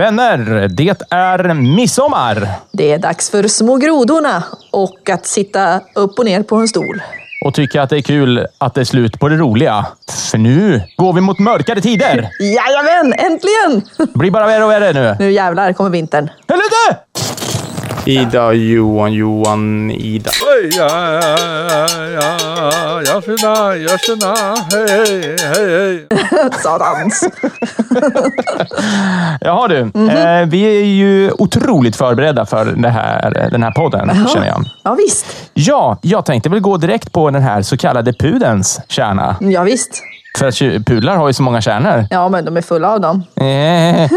Vänner, det är midsommar! Det är dags för små grodorna och att sitta upp och ner på en stol. Och tycka att det är kul att det är slut på det roliga. För nu går vi mot mörkare tider! Jajamän, äntligen! Det blir bara värre och värre nu. Nu jävlar kommer vintern. Helvete! Ida, Johan, Johan, Ida. Jag tjena, jag tjena, hej, hej, hej. Satans. Jaha du, eh, vi är ju otroligt förberedda för det här, den här podden, känner jag. Ja, visst. Ja, jag tänkte väl gå direkt på den här så kallade pudens kärna. Ja, visst. För att pudlar har ju så många kärnor. Ja, men de är fulla av dem. Eh,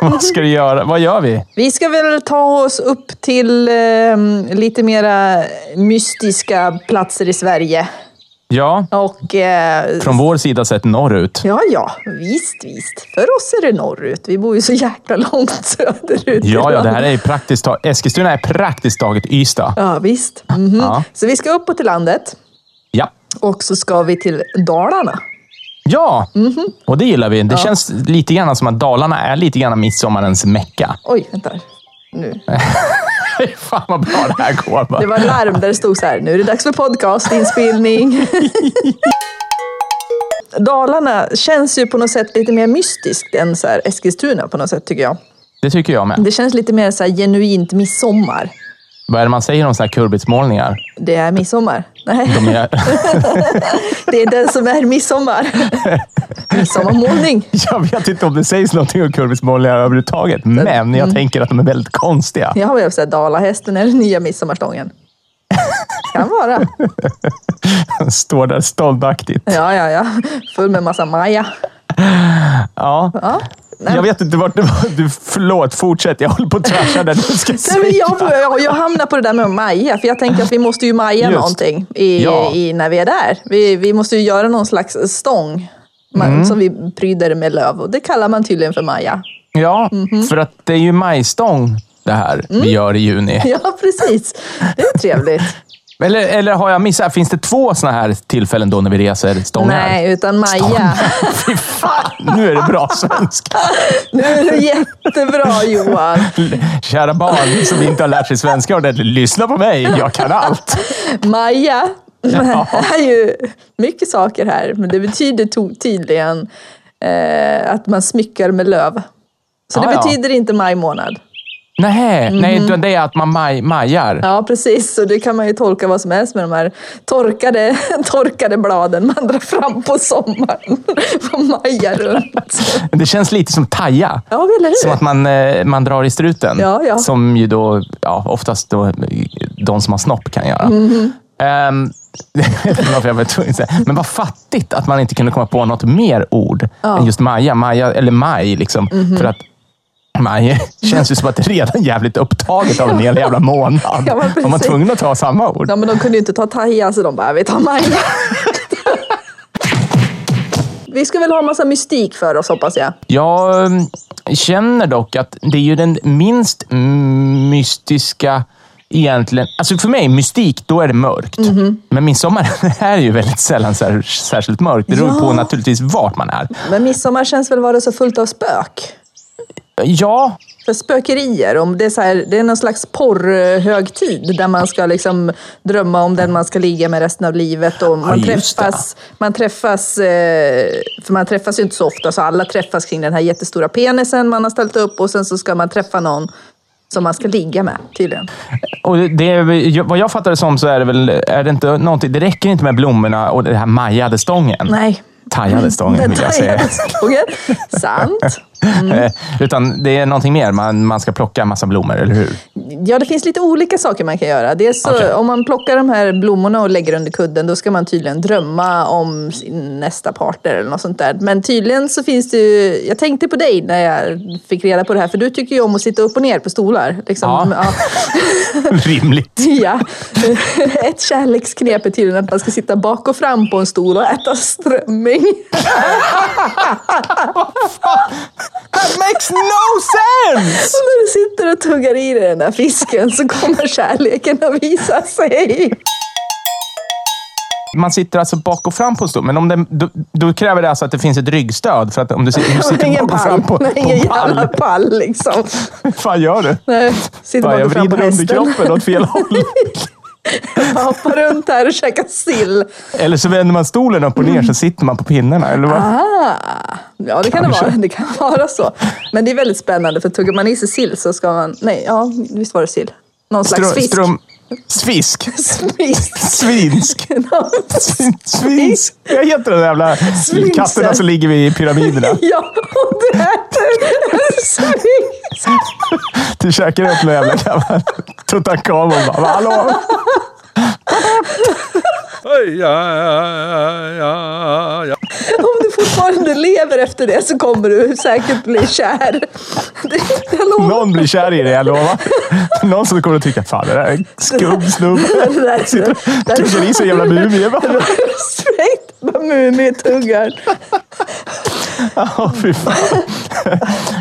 vad ska du göra? Vad gör vi? Vi ska väl ta oss upp till eh, lite mera mystiska platser i Sverige. Ja, Och... Eh, från vår sida sett norrut. Ja, ja, visst, visst. För oss är det norrut. Vi bor ju så jäkla långt söderut. i Ja, ja, det här är praktiskt taget... Eskilstuna är praktiskt taget Ystad. Ja, visst. Mhm. Ja. Så vi ska uppåt till landet. Och så ska vi till Dalarna. Ja, och det gillar vi. Det känns lite grann som att Dalarna är lite grann midsommarens mecka. Oj, vänta. Nu. Fan vad bra det här går. bara. Det var larm där det stod så här, nu är det dags för podcastinspelning. Dalarna känns ju på något sätt lite mer mystiskt än så Eskilstuna på något sätt tycker jag. Det tycker jag med. Det känns lite mer så här genuint midsommar. Vad är det man säger om såna här kurbitsmålningar? Det är midsommar. Nej, De är... det är den som är midsommar. Midsommarmålning. Jag vet inte om det sägs någonting om kurbitsmålningar överhuvudtaget, men jag tänker att de är väldigt konstiga. Jag har väl sagt dalahästen eller nya midsommarstången. Kan vara. Står där ståndaktigt. Ja, ja, ja. Full med massa maja. Ja. Ja. Jag vet inte vart det var. Du, förlåt, fortsätt. Jag håller på att trasha det du ska Nej, men jag, jag, jag hamnar på det där med maja, för jag tänker att vi måste ju maja Just. någonting i, Ja. i, när vi är där. Vi, vi måste ju göra någon slags stång man, Mm. som vi pryder med löv och det kallar man tydligen för maja. Ja, för att det är ju majstång det här vi gör i juni. Ja, precis. Det är trevligt. Eller, eller har jag missat? Finns det två såna här tillfällen då när vi reser stångar? Nej, utan maja. Fy fan, nu är det bra svenska. Nu är du jättebra Johan. Kära barn som inte har lärt sig svenska ordentligt, lyssna på mig. Jag kan allt. Maja är ju mycket saker här, men det betyder tydligen eh, att man smyckar med löv. Så det Ah, ja. betyder inte maj månad. Nej, nej utan det är att man maj, majar. Ja, precis. Så det kan man ju tolka vad som helst med de här torkade, torkade bladen man drar fram på sommaren. och majar runt. Det känns lite som taja. Ja, eller hur? Som att man, eh, man drar i struten. Ja, ja. Som ju då, ja, oftast då, de som har snopp kan göra. Att säga. Men vad fattigt att man inte kunde komma på något mer ord än just Maja. Maja eller maj. Liksom, Mhm. För att maj känns ju som att det är redan jävligt upptaget av en hel jävla månad. Ja, Var man tvungen att ta samma ord? Ja, men de kunde ju inte ta taja, så de bara, vi tar maja. Vi ska väl ha massa mystik för oss, hoppas jag. Jag mm, känner dock att det är ju den minst mm, mystiska egentligen. Alltså för mig, mystik, då är det mörkt. Mhm. Men midsommar är ju väldigt sällan sär, särskilt mörkt. Det beror Ja. på naturligtvis vart man är. Men midsommar känns väl vara så fullt av spök. Ja, För spökerier, om det, är så här, det är någon slags porrhögtid där man ska liksom drömma om den man ska ligga med resten av livet. Och man, det. träffas, man träffas, eh, för man träffas ju inte så ofta, så alla träffas kring den här jättestora penisen man har ställt upp och sen så ska man träffa någon som man ska ligga med tydligen. och det vad jag fattar det som så är det väl, är det inte någonting, det räcker inte med blommorna och den här majade stången. Nej. Tajade stången vill jag säga. Stången. Sant. Eh, Utan det är någonting mer, man, man ska plocka en massa blommor, eller hur? Ja, det finns lite olika saker man kan göra. Dels så, Okej. om man plockar de här blommorna och lägger under kudden, då ska man tydligen drömma om sin nästa partner eller något sånt där. Men tydligen så finns det ju, jag tänkte på dig när jag fick reda på det här, för du tycker ju om att sitta upp och ner på stolar. Liksom. Ja. Rimligt. Ja. Ett kärleksknep är tydligen att man ska sitta bak och fram på en stol och äta strömming. That makes no sense! Och när du sitter och tuggar i dig den där fisken så kommer kärleken att visa sig. Man sitter alltså bak och fram på en stol, men om det, då, då kräver det alltså att det finns ett ryggstöd. För att om du, sitter- du sitter Ingen bak och pall. fram på, på Ingen en jävla pall. pall liksom. Vad fan gör du? Nej, sitter Fan, bak jag och fram på vrider hästen. underkroppen åt fel håll. Hoppar runt här och käkar sill. Eller så vänder man stolen upp och ner så sitter man på pinnarna. Eller vad? Ah, ja, det kan det vara. Det kan vara så. Men det är väldigt spännande för tuggar man i sig sill så ska man... Nej, ja, visst var det sill? Någon slags Strum- fisk. strum- Svisk. Svinsk. Svinsk. Jag heter de där jävla katterna som ligger vid pyramiderna. Ja, och det äter svinsk. Du käkar upp någon jävla gammal Tutankhamon. bara, "Va, Hallå? Ja, ja, ja, ja. Om du fortfarande lever efter det så kommer du säkert bli kär. Någon blir kär i det, jag lovar. Någon som kommer att tycka, fan det där är en skum snubbe. Sitter och tuggar i sig jävla mumie. Respekt på mumietuggar. Åh, fy fan.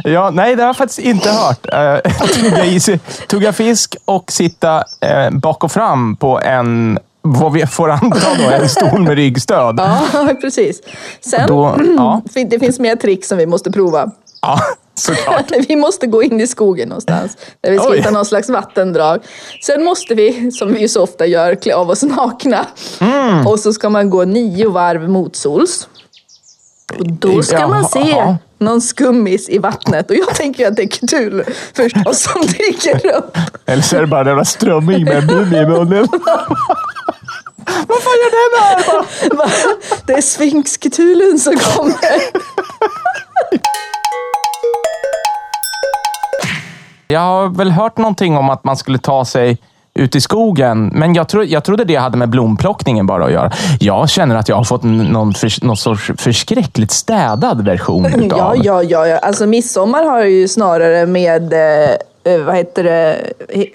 Ja, nej, det har jag faktiskt inte hört. Eh, tugga, i sig, tugga fisk och sitta eh, bak och fram på en, vad vi får anta då, en stol med ryggstöd. Ja, precis. Sen, Då, ja, det finns mer trick som vi måste prova. ja, såklart. Vi måste gå in i skogen någonstans. Där vi ska Oj. hitta någon slags vattendrag. Sen måste vi, som vi ju så ofta gör, klä av oss nakna. Mm. Och så ska man gå nio varv motsols. Och då ska man se någon skummis i vattnet. Och jag tänker att det är Cthulhu förstås som dyker upp. Eller så är det bara en jävla strömming med en mumie i munnen. Vad fan gör den här? Bara, Va? Det är Sphinx Cthulhun som kommer. Jag har väl hört någonting om att man skulle ta sig ut i skogen, men jag, tro, jag trodde det hade med blomplockningen bara att göra. Jag känner att jag har fått någon, förs- någon sorts förskräckligt städad version Ja, utav. ja, ja, ja. Alltså midsommar har ju snarare med, eh, eh, vad heter det,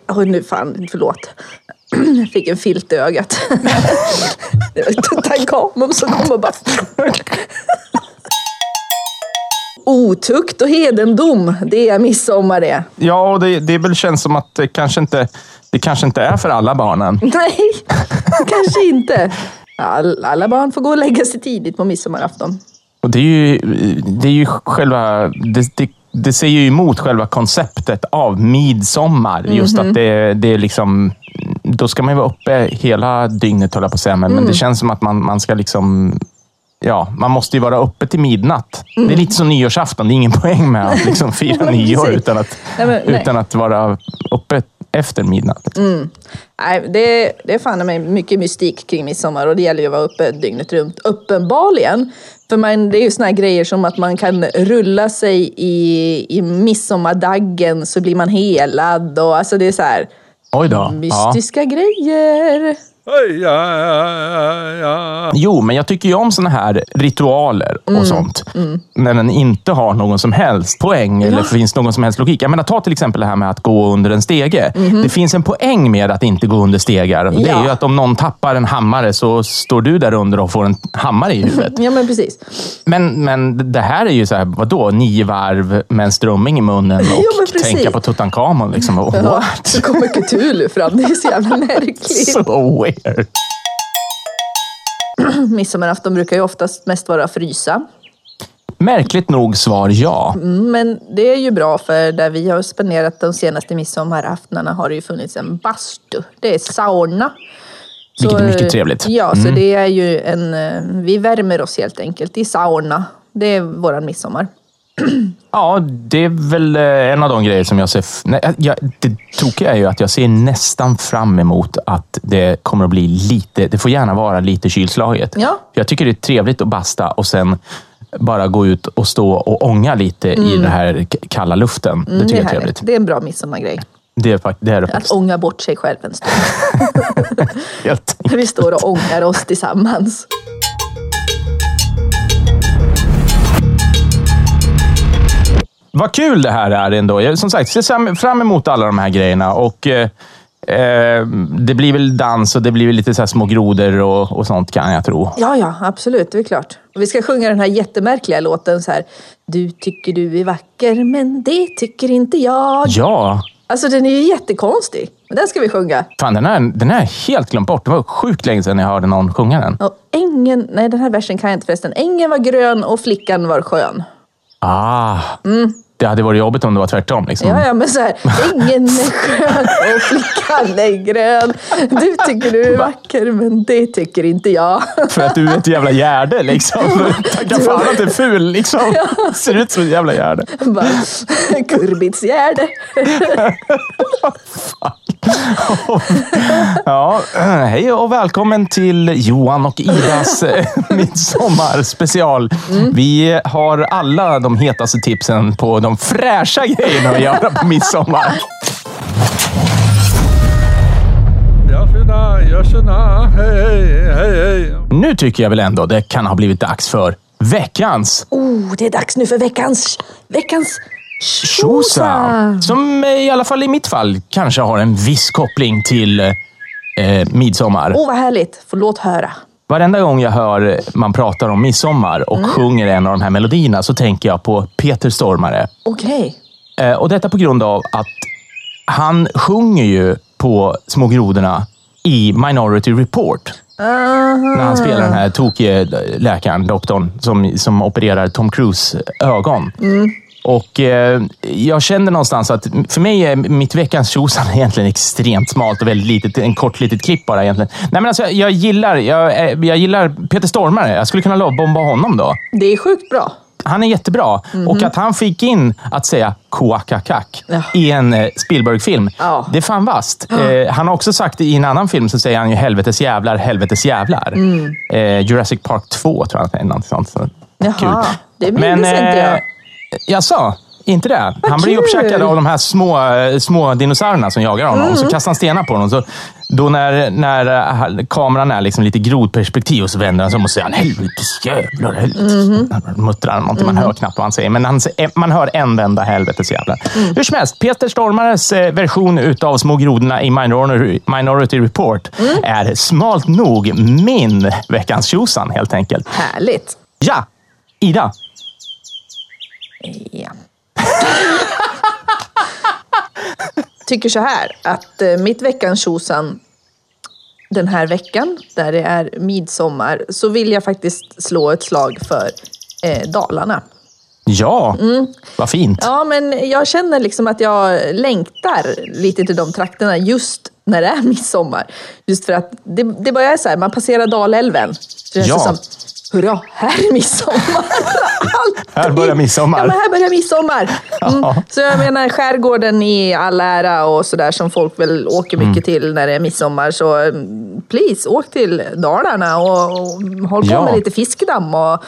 oh, nu fan, förlåt. Jag fick en filt i ögat. Tutankhamon som kom och bara... Otukt och hedendom, det är midsommar det. Ja, och det, det väl känns som att det kanske, inte, det kanske inte är för alla barnen. Nej, kanske inte. All, alla barn får gå och lägga sig tidigt på midsommarafton. Och det är ju, det är ju själva... Det, det, det ser ju emot själva konceptet av midsommar. Just Mhm. att det, det är liksom... Då ska man ju vara uppe hela dygnet, höll jag på att säga. Men, Mm. men det känns som att man, man ska liksom... Ja, man måste ju vara uppe till midnatt. Det är lite som nyårsafton. Det är ingen poäng med att liksom fira Mm. Nyår utan att, Nej, men- nej. utan att vara uppe efter midnatt. Nej, det, det är fan mig mycket mystik kring midsommar och det gäller ju att vara uppe dygnet runt. Uppenbarligen. För man, det är ju såna här grejer som att man kan rulla sig i, i midsommardaggen så blir man helad och alltså det är så här Oj då. Mystiska grejer. Ja, grejer. Jo, men jag tycker ju om såna här ritualer och Mm. sånt. När den inte har någon som helst poäng eller finns någon som helst logik. Jag menar, ta till exempel det här med att gå under en stege. Det finns en poäng med att inte gå under stegar. Det är. Ja. ju att om någon tappar en hammare så står du där under och får en hammare i huvudet. Ja men precis. Men, men det här är ju så här, vadå? Nio varv med en strömming i munnen och Ja, tänka på Tutankhamon. Liksom. Ja, What? så kommer Cthulhu fram. Det är så jävla märkligt. So weird. Midsommarafton brukar ju oftast mest vara frysa. Märkligt nog svar ja. Men det är ju bra för där vi har spenderat de senaste midsommaraftnarna har det ju funnits en bastu. Det är sauna. Vilket är mycket trevligt. Mm. Ja, så det är ju en... eh, Vi värmer oss helt enkelt i sauna. Det är våran midsommar. Ja, det är väl eh, en av de grejer som jag ser... Nej, jag, det tråkiga är ju att jag ser nästan fram emot att det kommer att bli lite... Det får gärna vara lite kylslaget. Ja. Jag tycker det är trevligt att basta och sen bara gå ut och stå och ånga lite i den här kalla luften. det tycker Mm, det, jag är trevligt. det är en bra midsommargrej. Det är, det är det Att ånga bort sig själv en stund. Vi står och ångar oss tillsammans. Vad kul det här är ändå. Jag, som sagt, ser fram emot alla de här grejerna. Och, eh, eh, det blir väl dans och det blir väl lite så här små grodor och, och sånt kan jag tro. Ja, ja, absolut. Det är klart. Och vi ska sjunga den här jättemärkliga låten så här. Du tycker du är vacker, men det tycker inte jag. Ja, Alltså den är ju jättekonstig. Men den ska vi sjunga. Fan, den här, den jag helt glömt bort. Det var sjukt länge sedan jag hörde någon sjunga den. Och ängen, nej den här versen kan jag inte förresten. Ängen var grön och flickan var skön. Ah, det hade varit jobbigt om det var tvärtom. Liksom. Ja, ja, men så här. Ängen är skön och flickan är grön. Du tycker du är vacker, men det tycker inte jag. För att du är ett jävla gärde liksom. Tacka fan att du är ful liksom. Ser ut som ett jävla gärde. Kurbitsgärde. Ja, hej och välkommen till Johan och Idas eh, midsommarspecial. Vi har alla de hetaste tipsen på de fräscha grejerna att göra på midsommar. Nu tycker jag väl ändå det kan ha blivit dags för veckans Oh, det är dags nu för veckans, veckans Tjosa! Som eh, i alla fall i mitt fall kanske har en viss koppling till eh, midsommar. Åh, vad härligt. Få låt höra. Varenda gång jag hör man pratar om midsommar och sjunger en av de här melodierna så tänker jag på Peter Stormare. Okej. Eh, och detta på grund av att han sjunger ju på Små grodorna i Minority Report. När han spelar den här tokige läkaren, doktorn, som, som opererar Tom Cruise ögon. Och eh, Jag kände någonstans att för mig är mitt veckans tjosan egentligen extremt smalt och väldigt litet. En kort litet klipp bara egentligen. Nej, men alltså, jag, jag, gillar, jag, eh, jag gillar Peter Stormare. Jag skulle kunna lovebomba honom då. Det är sjukt bra. Han är jättebra. Och att han fick in att säga koakakak Ja. i en eh, Spielberg-film, Ja. det är fan vasst. Eh, han har också sagt i en annan film så säger han ju helvetes jävlar, helvetes jävlar. Eh, Jurassic Park 2 tror jag han säger. Sånt. Så, Jaha, det minns inte jag. Jag sa inte det. han blir kul. uppkäkad av de här små, eh, små dinosaurierna som jagar honom. Mm. Så kastar han stenar på honom. Så då när, när eh, kameran är liksom lite grodperspektiv och så vänder han sig om och säger han, helvetes jävlar. Helvetes. Mhm. Muttrar han någonting. Man hör knappt vad han säger. Men han, säger- man hör en vända helvetes jävlar. Mm. Hur som helst, Peter Stormares eh, version utav Små grodorna i Minority, Minority Report Mm. är smalt nog min veckans tjosan helt enkelt. Härligt. Ja, Ida. Ja. Tycker så här att eh, mitt veckans tjosan den här veckan, där det är midsommar, så vill jag faktiskt slå ett slag för eh, Dalarna. Ja, vad fint. Ja, men jag känner liksom att jag längtar lite till de trakterna just när det är midsommar. Just för att det, det bara är så här, man passerar Dalälven. Det Ja. känns som, hurra, här är midsommar. Alltid. Här börjar midsommar. Ja, men här börjar midsommar. Mm. Så jag menar, skärgården i all ära och sådär som folk väl åker Mm. mycket till när det är midsommar. Så mm, please, åk till Dalarna och, och håll på Ja. med lite fiskedamm och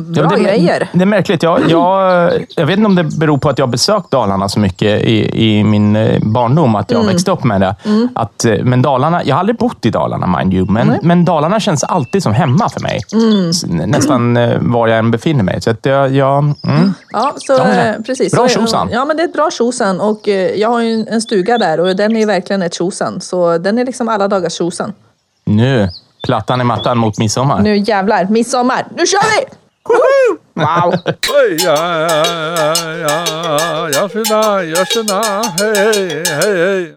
bra Ja, det, grejer. Det är märkligt. Jag, jag, jag vet inte om det beror på att jag besökt Dalarna så mycket i, i min eh, barndom, att jag Mm. växte upp med det. Att, eh, men Dalarna, jag har aldrig bott i Dalarna, mind you, men, men Dalarna känns alltid som hemma för mig. Mm. Nästan eh, var jag än befinner mig. Så att jag, jag, mm. Ja, så, Ja, precis. bra tjosan. Ja, men det är ett bra tjosan. Och jag har ju en- stuga där och den är verkligen ett tjosan. Så den är liksom alla dagars tjosan. Nu, plattan i mattan mot midsommar. Nu jävlar, midsommar! Nu kör vi! Wow! Ja, ja, ja, ja, tjena, ja, tjena, hej, hej, hej.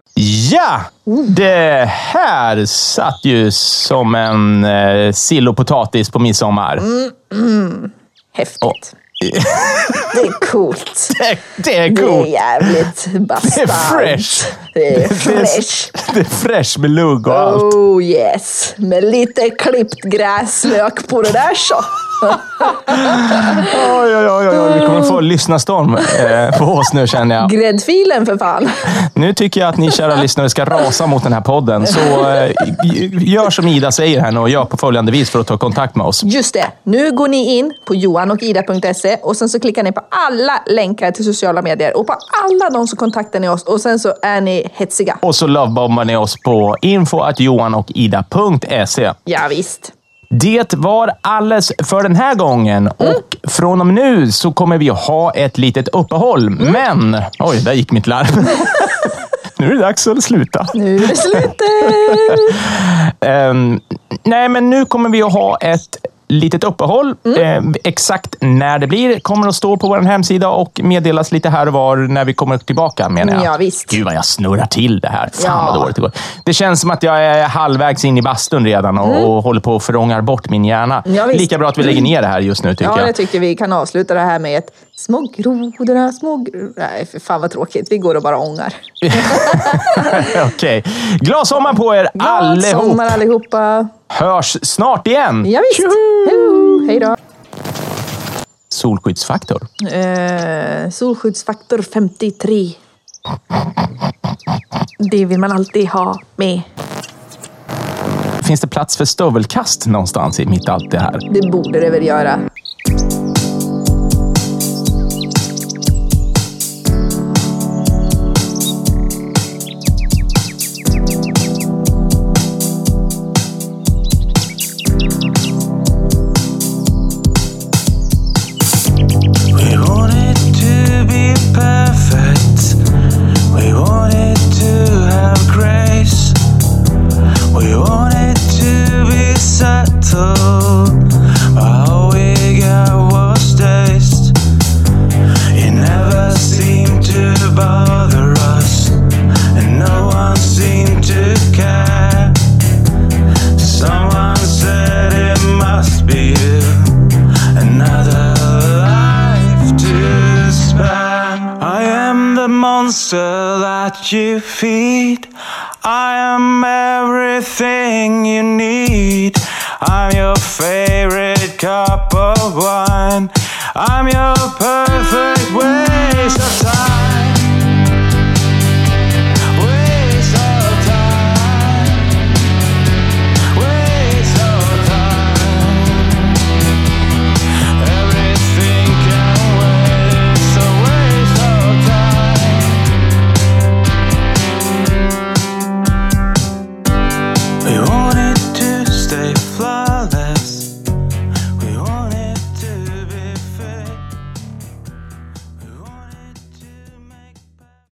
Ja! Det här satt ju som en eh, sill och potatis på midsommar. Häftigt. Det är coolt. Det, det är Det är coolt. jävligt bastant. Det är fresh. Det är Det är- fresh. Det är fresh med lugg och allt. Oh yes. Med lite klippt gräslök på det där så. Oj, oj, oj, oj. Vi kommer få lyssnarstorm eh, på oss nu känner jag. Gräddfilen för fan. Nu tycker jag att ni kära lyssnare ska rasa mot den här podden. Så eh, gör som Ida säger här nu och gör på följande vis för att ta kontakt med oss. Just det. Nu går ni in på johanochida.se och sen så klickar ni på alla länkar till sociala medier och på alla de så kontaktar ni oss och sen så är ni hetsiga. Och så lovebombar ni oss på info.johanochida.se. Ja, visst. Det var alles för den här gången och från och med nu så kommer vi ha ett litet uppehåll. Men... Oj, där gick mitt larm. nu är det dags att sluta. Nu är det slutet! Ehm, nej, men nu kommer vi att ha ett litet uppehåll. Eh, exakt när det blir kommer att stå på vår hemsida och meddelas lite här och var när vi kommer tillbaka menar jag. Ja, visst. Gud vad jag snurrar till det här. Fan Ja. vad dåligt det går. Det känns som att jag är halvvägs in i bastun redan och, och håller på att förrångar bort min hjärna. Mm. Ja. Lika bra att vi lägger ner det här just nu tycker Ja, jag. jag tycker vi kan avsluta det här med ett små grodorna, små grodorna. Nej, för fan vad tråkigt. Vi går och bara ångar. Okej. Glad sommar på er Glad allihop. sommar allihopa. Hörs snart igen. Ja, visst. Hej då. Solskyddsfaktor. Eh, solskyddsfaktor 53. Det vill man alltid ha med. Finns det plats för stövelkast någonstans i mitt allt det här? Det borde det väl göra. Feed. I am everything you need. I'm your favorite cup of wine. I'm your perfect.